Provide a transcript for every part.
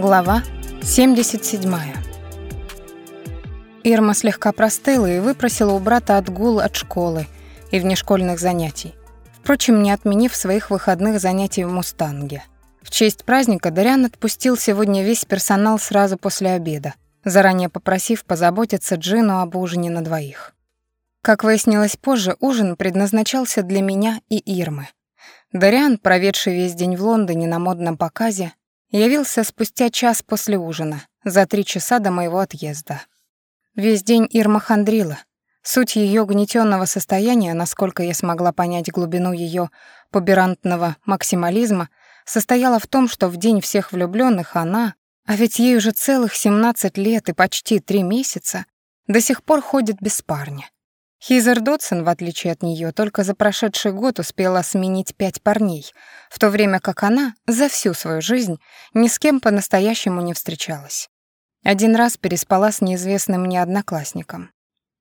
Глава 77. Ирма слегка простыла и выпросила у брата отгул от школы и внешкольных занятий, впрочем, не отменив своих выходных занятий в «Мустанге». В честь праздника Дарян отпустил сегодня весь персонал сразу после обеда, заранее попросив позаботиться Джину об ужине на двоих. Как выяснилось позже, ужин предназначался для меня и Ирмы. Дариан, проведший весь день в Лондоне на модном показе, явился спустя час после ужина, за три часа до моего отъезда. Весь день Ирма хандрила. Суть ее гнетенного состояния, насколько я смогла понять глубину ее поберантного максимализма, состояла в том, что в день всех влюбленных она, а ведь ей уже целых 17 лет и почти три месяца, до сих пор ходит без парня. Хизер Додсон, в отличие от нее, только за прошедший год успела сменить пять парней, в то время как она за всю свою жизнь ни с кем по-настоящему не встречалась. Один раз переспала с неизвестным мне одноклассником.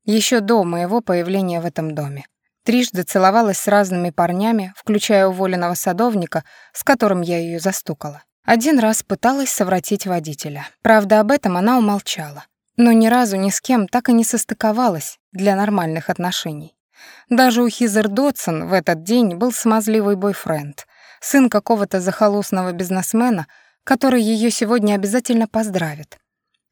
Еще до моего появления в этом доме. Трижды целовалась с разными парнями, включая уволенного садовника, с которым я ее застукала. Один раз пыталась совратить водителя. Правда, об этом она умолчала но ни разу ни с кем так и не состыковалась для нормальных отношений. Даже у Хизер Дотсон в этот день был смазливый бойфренд, сын какого-то захолустного бизнесмена, который ее сегодня обязательно поздравит.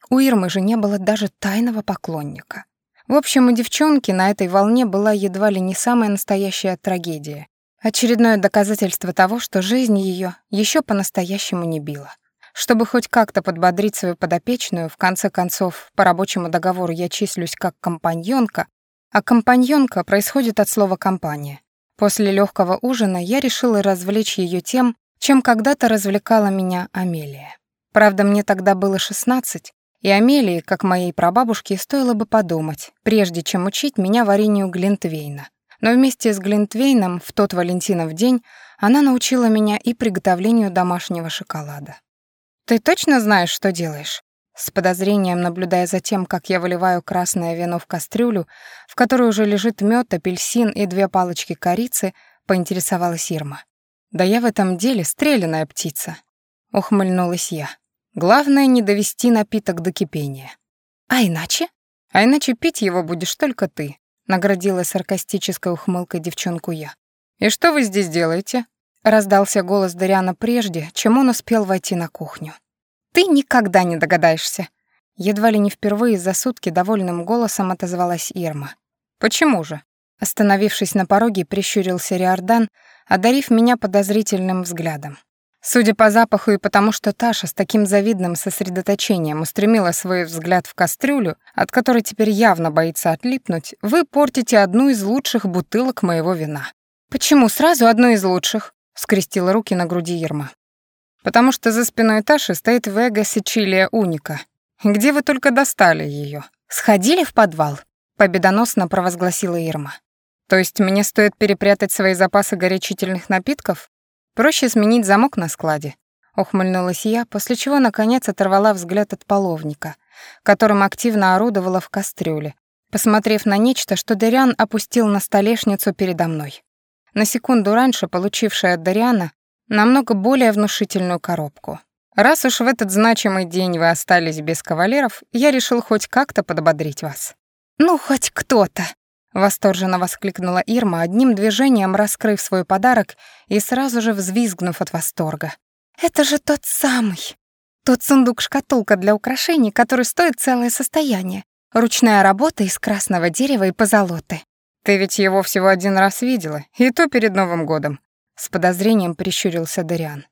У Ирмы же не было даже тайного поклонника. В общем, у девчонки на этой волне была едва ли не самая настоящая трагедия. Очередное доказательство того, что жизнь ее еще по-настоящему не била. Чтобы хоть как-то подбодрить свою подопечную, в конце концов, по рабочему договору я числюсь как компаньонка, а компаньонка происходит от слова «компания». После легкого ужина я решила развлечь ее тем, чем когда-то развлекала меня Амелия. Правда, мне тогда было 16, и Амелии, как моей прабабушке, стоило бы подумать, прежде чем учить меня варенью Глинтвейна. Но вместе с Глинтвейном в тот Валентинов день она научила меня и приготовлению домашнего шоколада. «Ты точно знаешь, что делаешь?» С подозрением наблюдая за тем, как я выливаю красное вино в кастрюлю, в которой уже лежит мед, апельсин и две палочки корицы, поинтересовалась Ирма. «Да я в этом деле стрелянная птица», — ухмыльнулась я. «Главное не довести напиток до кипения». «А иначе?» «А иначе пить его будешь только ты», — наградила саркастической ухмылкой девчонку я. «И что вы здесь делаете?» Раздался голос Дариана прежде, чем он успел войти на кухню. «Ты никогда не догадаешься!» Едва ли не впервые за сутки довольным голосом отозвалась Ирма. «Почему же?» Остановившись на пороге, прищурился Риордан, одарив меня подозрительным взглядом. Судя по запаху и потому, что Таша с таким завидным сосредоточением устремила свой взгляд в кастрюлю, от которой теперь явно боится отлипнуть, вы портите одну из лучших бутылок моего вина. «Почему сразу одну из лучших?» Скрестила руки на груди Ерма. «Потому что за спиной Таши стоит Вега Сичилия Уника. Где вы только достали ее? Сходили в подвал?» Победоносно провозгласила Ирма. «То есть мне стоит перепрятать свои запасы горячительных напитков? Проще сменить замок на складе?» Ухмыльнулась я, после чего, наконец, оторвала взгляд от половника, которым активно орудовала в кастрюле, посмотрев на нечто, что Дырян опустил на столешницу передо мной на секунду раньше получившая от Дариана намного более внушительную коробку. Раз уж в этот значимый день вы остались без кавалеров, я решил хоть как-то подбодрить вас. «Ну, хоть кто-то!» — восторженно воскликнула Ирма, одним движением раскрыв свой подарок и сразу же взвизгнув от восторга. «Это же тот самый! Тот сундук-шкатулка для украшений, который стоит целое состояние. Ручная работа из красного дерева и позолоты. «Ты ведь его всего один раз видела, и то перед Новым годом», — с подозрением прищурился Дариан.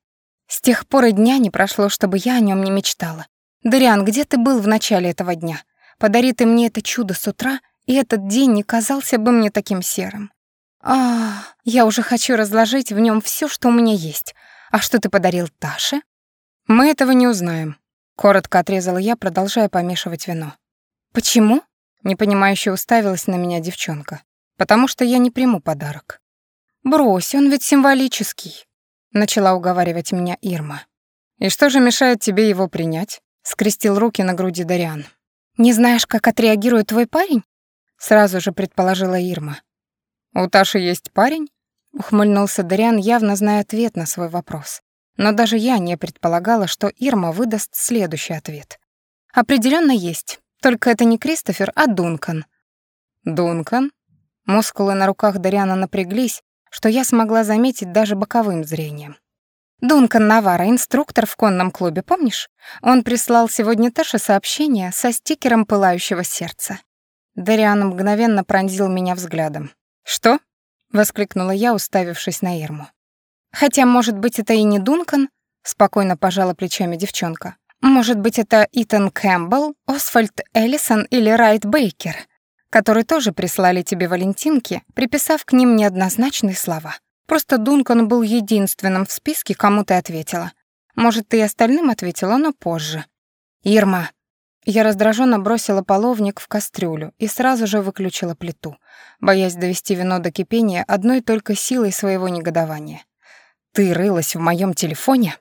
«С тех пор и дня не прошло, чтобы я о нем не мечтала. Дариан, где ты был в начале этого дня? Подари ты мне это чудо с утра, и этот день не казался бы мне таким серым. А, я уже хочу разложить в нем все, что у меня есть. А что ты подарил Таше? Мы этого не узнаем, коротко отрезала я, продолжая помешивать вино. Почему? непонимающе уставилась на меня девчонка потому что я не приму подарок. Брось, он ведь символический, начала уговаривать меня Ирма. И что же мешает тебе его принять? скрестил руки на груди Дариан. Не знаешь, как отреагирует твой парень? сразу же предположила Ирма. У Таши есть парень? ухмыльнулся Дариан, явно зная ответ на свой вопрос. Но даже я не предполагала, что Ирма выдаст следующий ответ. Определенно есть, только это не Кристофер, а Дункан. Дункан? Мускулы на руках Дариана напряглись, что я смогла заметить даже боковым зрением. Дункан Навара, инструктор в конном клубе, помнишь? Он прислал сегодня Таше сообщение со стикером пылающего сердца. Дариан мгновенно пронзил меня взглядом. «Что?» — воскликнула я, уставившись на Ирму. «Хотя, может быть, это и не Дункан?» — спокойно пожала плечами девчонка. «Может быть, это Итан Кэмпбелл, Освальд Эллисон или Райт Бейкер?» Которые тоже прислали тебе валентинки, приписав к ним неоднозначные слова. Просто Дункан был единственным в списке, кому ты ответила. Может, ты и остальным ответила, но позже. Ирма. Я раздраженно бросила половник в кастрюлю и сразу же выключила плиту, боясь довести вино до кипения одной только силой своего негодования. Ты рылась в моем телефоне?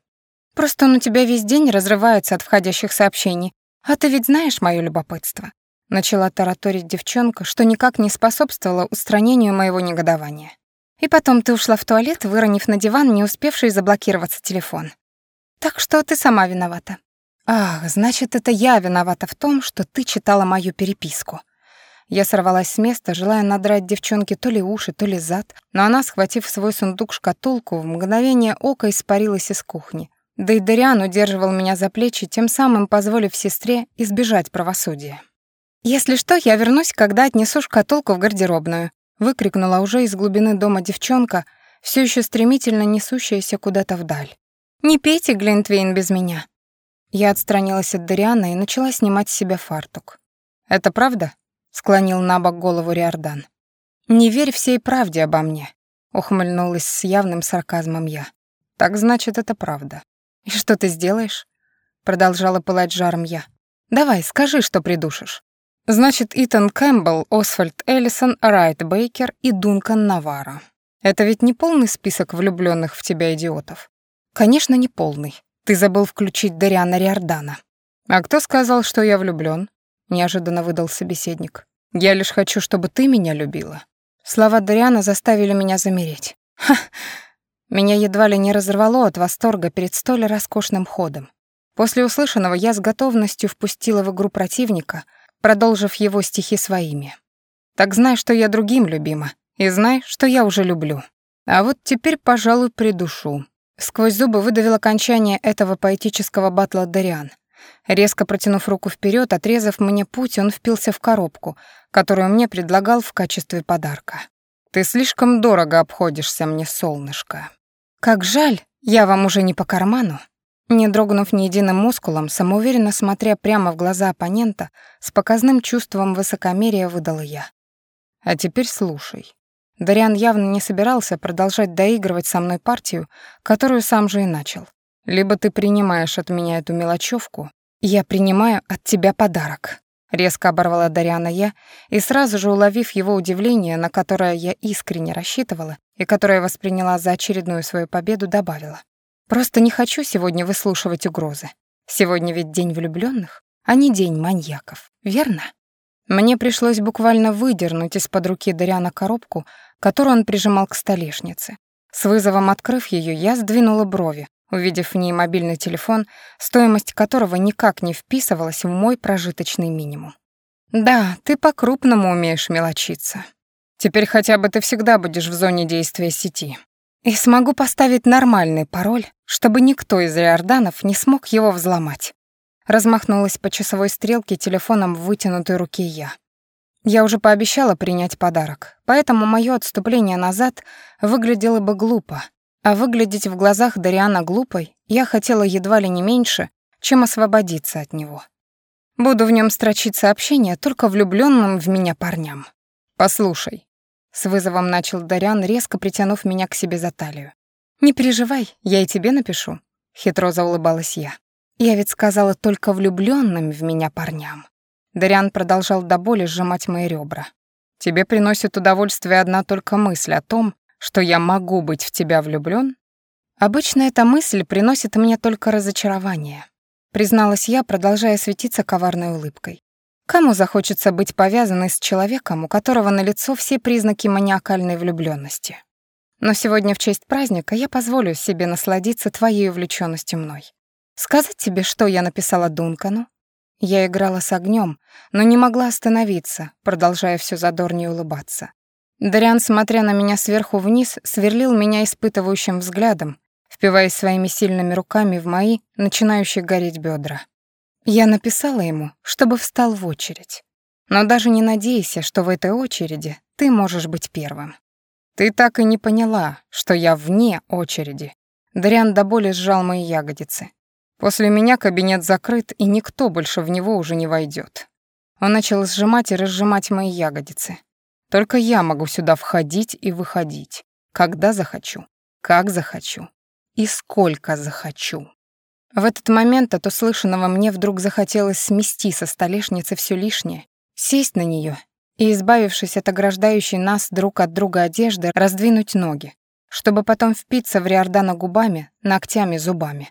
Просто он у тебя весь день разрывается от входящих сообщений. А ты ведь знаешь моё любопытство. Начала тараторить девчонка, что никак не способствовало устранению моего негодования. И потом ты ушла в туалет, выронив на диван не успевший заблокироваться телефон. Так что ты сама виновата. Ах, значит, это я виновата в том, что ты читала мою переписку. Я сорвалась с места, желая надрать девчонке то ли уши, то ли зад, но она, схватив свой сундук-шкатулку, в мгновение ока испарилась из кухни. Да и Дариан удерживал меня за плечи, тем самым позволив сестре избежать правосудия. «Если что, я вернусь, когда отнесу шкатулку в гардеробную», выкрикнула уже из глубины дома девчонка, все еще стремительно несущаяся куда-то вдаль. «Не пейте Глинтвейн без меня». Я отстранилась от Дариана и начала снимать с себя фартук. «Это правда?» — склонил на бок голову Риордан. «Не верь всей правде обо мне», — ухмыльнулась с явным сарказмом я. «Так значит, это правда». «И что ты сделаешь?» — продолжала пылать жаром я. «Давай, скажи, что придушишь». Значит, Итан Кэмпбелл, Освальд Эллисон, Райт Бейкер и Дункан Навара. Это ведь не полный список влюбленных в тебя идиотов. Конечно, не полный. Ты забыл включить Дариана Риордана. А кто сказал, что я влюблен? Неожиданно выдал собеседник. Я лишь хочу, чтобы ты меня любила. Слова Дариана заставили меня замереть. Ха! Меня едва ли не разорвало от восторга перед столь роскошным ходом. После услышанного я с готовностью впустила в игру противника — продолжив его стихи своими. «Так знай, что я другим любима, и знай, что я уже люблю. А вот теперь, пожалуй, придушу». Сквозь зубы выдавил окончание этого поэтического батла Дариан. Резко протянув руку вперед, отрезав мне путь, он впился в коробку, которую мне предлагал в качестве подарка. «Ты слишком дорого обходишься мне, солнышко». «Как жаль, я вам уже не по карману», не дрогнув ни единым мускулом, самоуверенно смотря прямо в глаза оппонента, с показным чувством высокомерия выдала я. «А теперь слушай». Дариан явно не собирался продолжать доигрывать со мной партию, которую сам же и начал. «Либо ты принимаешь от меня эту мелочевку, я принимаю от тебя подарок». Резко оборвала Дариана я, и сразу же уловив его удивление, на которое я искренне рассчитывала и которое восприняла за очередную свою победу, добавила. Просто не хочу сегодня выслушивать угрозы. Сегодня ведь день влюбленных, а не день маньяков, верно? Мне пришлось буквально выдернуть из-под руки Дариана коробку, которую он прижимал к столешнице. С вызовом открыв ее, я сдвинула брови, увидев в ней мобильный телефон, стоимость которого никак не вписывалась в мой прожиточный минимум. «Да, ты по-крупному умеешь мелочиться. Теперь хотя бы ты всегда будешь в зоне действия сети. И смогу поставить нормальный пароль, чтобы никто из Риорданов не смог его взломать. Размахнулась по часовой стрелке телефоном в вытянутой руке я. Я уже пообещала принять подарок, поэтому мое отступление назад выглядело бы глупо. А выглядеть в глазах Дариана глупой я хотела едва ли не меньше, чем освободиться от него. Буду в нем строчить сообщения только влюбленным в меня парням. Послушай, с вызовом начал Дарян, резко притянув меня к себе за талию. «Не переживай, я и тебе напишу», — хитро заулыбалась я. «Я ведь сказала только влюбленным в меня парням». Дарян продолжал до боли сжимать мои ребра. «Тебе приносит удовольствие одна только мысль о том, что я могу быть в тебя влюблён? Обычно эта мысль приносит мне только разочарование», призналась я, продолжая светиться коварной улыбкой. Кому захочется быть повязанной с человеком, у которого на лицо все признаки маниакальной влюблённости? Но сегодня в честь праздника я позволю себе насладиться твоей увлечённостью мной. Сказать тебе, что я написала Дункану? Я играла с огнем, но не могла остановиться, продолжая все задорнее улыбаться. Дариан, смотря на меня сверху вниз, сверлил меня испытывающим взглядом, впиваясь своими сильными руками в мои, начинающие гореть бедра. Я написала ему, чтобы встал в очередь. Но даже не надейся, что в этой очереди ты можешь быть первым. Ты так и не поняла, что я вне очереди. Дариан до боли сжал мои ягодицы. После меня кабинет закрыт, и никто больше в него уже не войдет. Он начал сжимать и разжимать мои ягодицы. Только я могу сюда входить и выходить, когда захочу, как захочу и сколько захочу. В этот момент от услышанного мне вдруг захотелось смести со столешницы все лишнее, сесть на нее и, избавившись от ограждающей нас друг от друга одежды, раздвинуть ноги, чтобы потом впиться в Риордана губами, ногтями, зубами.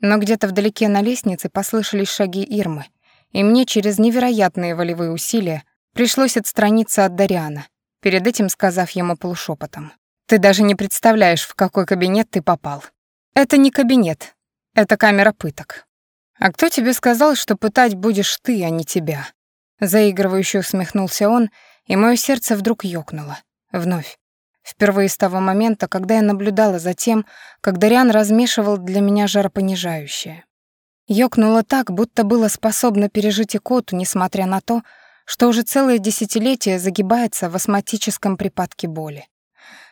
Но где-то вдалеке на лестнице послышались шаги Ирмы, и мне через невероятные волевые усилия Пришлось отстраниться от Дариана, перед этим сказав ему полушепотом. «Ты даже не представляешь, в какой кабинет ты попал. Это не кабинет, это камера пыток. А кто тебе сказал, что пытать будешь ты, а не тебя?» Заигрывающе усмехнулся он, и мое сердце вдруг ёкнуло. Вновь. Впервые с того момента, когда я наблюдала за тем, как Дариан размешивал для меня жаропонижающее. Ёкнуло так, будто было способно пережить икоту, несмотря на то, что уже целое десятилетие загибается в астматическом припадке боли.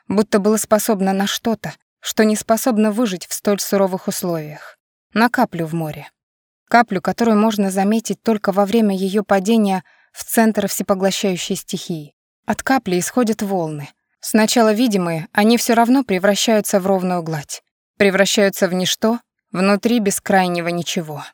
Будто было способно на что-то, что не способно выжить в столь суровых условиях. На каплю в море. Каплю, которую можно заметить только во время ее падения в центр всепоглощающей стихии. От капли исходят волны. Сначала видимые, они все равно превращаются в ровную гладь. Превращаются в ничто, внутри бескрайнего ничего.